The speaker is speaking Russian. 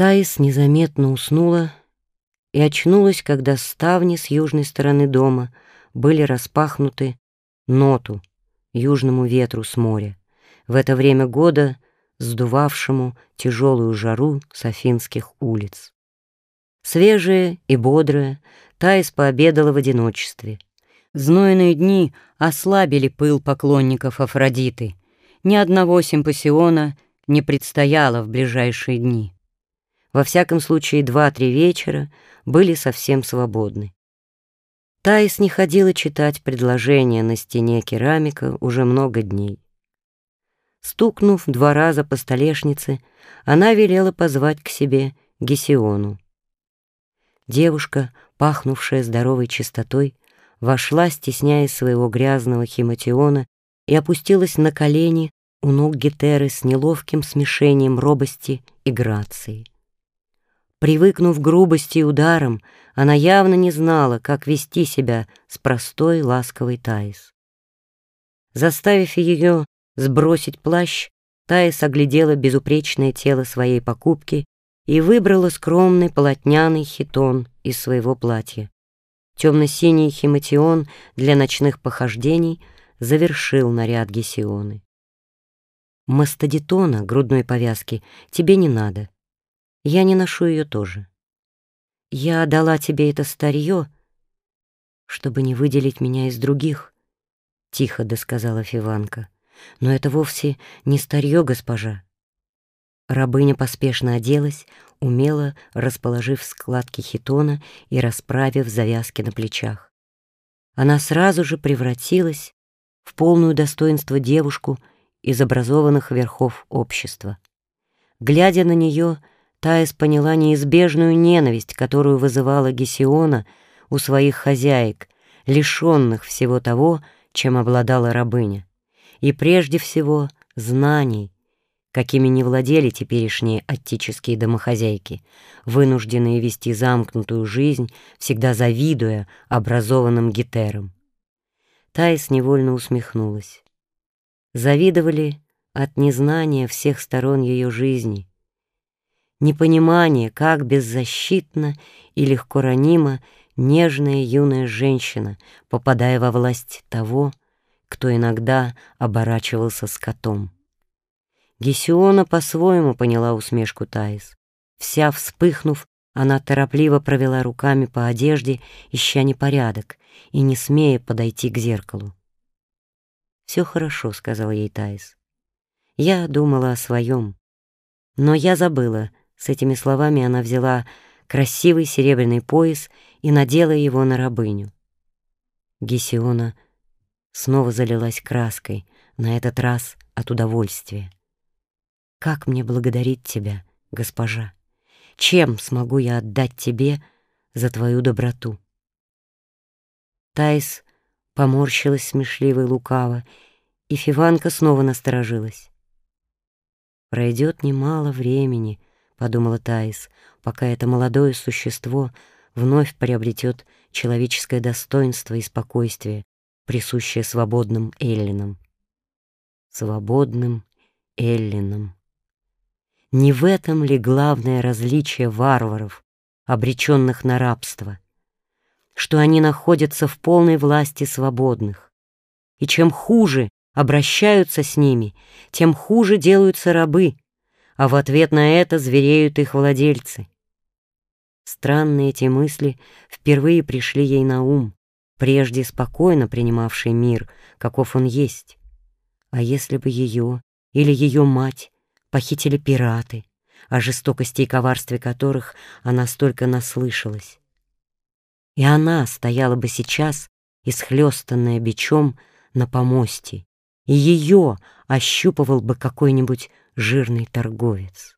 Таис незаметно уснула и очнулась, когда ставни с южной стороны дома были распахнуты ноту, южному ветру с моря, в это время года сдувавшему тяжелую жару с афинских улиц. Свежая и бодрая, Таис пообедала в одиночестве. Знойные дни ослабили пыл поклонников Афродиты. Ни одного симпосиона не предстояло в ближайшие дни. Во всяком случае, два-три вечера были совсем свободны. Таис не ходила читать предложения на стене керамика уже много дней. Стукнув два раза по столешнице, она велела позвать к себе Гесиону. Девушка, пахнувшая здоровой чистотой, вошла, стесняясь своего грязного химатиона, и опустилась на колени у ног Гетеры с неловким смешением робости и грации. Привыкнув к грубости и ударам, она явно не знала, как вести себя с простой ласковой Таис. Заставив ее сбросить плащ, Таис оглядела безупречное тело своей покупки и выбрала скромный полотняный хитон из своего платья. Темно-синий химатион для ночных похождений завершил наряд Гесионы. Мастодитона, грудной повязки, тебе не надо. Я не ношу ее тоже. Я дала тебе это старье, чтобы не выделить меня из других, — тихо досказала Фиванка. Но это вовсе не старье, госпожа. Рабыня поспешно оделась, умело расположив складки хитона и расправив завязки на плечах. Она сразу же превратилась в полную достоинство девушку из образованных верхов общества. Глядя на нее, Таис поняла неизбежную ненависть, которую вызывала Гесиона у своих хозяек, лишенных всего того, чем обладала рабыня, и прежде всего знаний, какими не владели теперешние аттические домохозяйки, вынужденные вести замкнутую жизнь, всегда завидуя образованным гетерам. Таис невольно усмехнулась. Завидовали от незнания всех сторон ее жизни, непонимание, как беззащитна и легко ранима нежная юная женщина, попадая во власть того, кто иногда оборачивался скотом. Гесиона по-своему поняла усмешку Таис. Вся вспыхнув, она торопливо провела руками по одежде, ища непорядок и не смея подойти к зеркалу. «Все хорошо», — сказала ей Таис. «Я думала о своем, но я забыла, с этими словами она взяла красивый серебряный пояс и надела его на рабыню. Гесиона снова залилась краской, на этот раз от удовольствия. «Как мне благодарить тебя, госпожа? Чем смогу я отдать тебе за твою доброту?» Тайс поморщилась смешливо и лукаво, и Фиванка снова насторожилась. Пройдет немало времени, подумала Таис, пока это молодое существо вновь приобретет человеческое достоинство и спокойствие, присущее свободным эллинам. Свободным эллинам. Не в этом ли главное различие варваров, обреченных на рабство, что они находятся в полной власти свободных, и чем хуже обращаются с ними, тем хуже делаются рабы, а в ответ на это звереют их владельцы. Странные эти мысли впервые пришли ей на ум, прежде спокойно принимавший мир, каков он есть. А если бы ее или ее мать похитили пираты, о жестокости и коварстве которых она столько наслышалась? И она стояла бы сейчас, исхлёстанная бичом, на помосте, ее ощупывал бы какой-нибудь жирный торговец.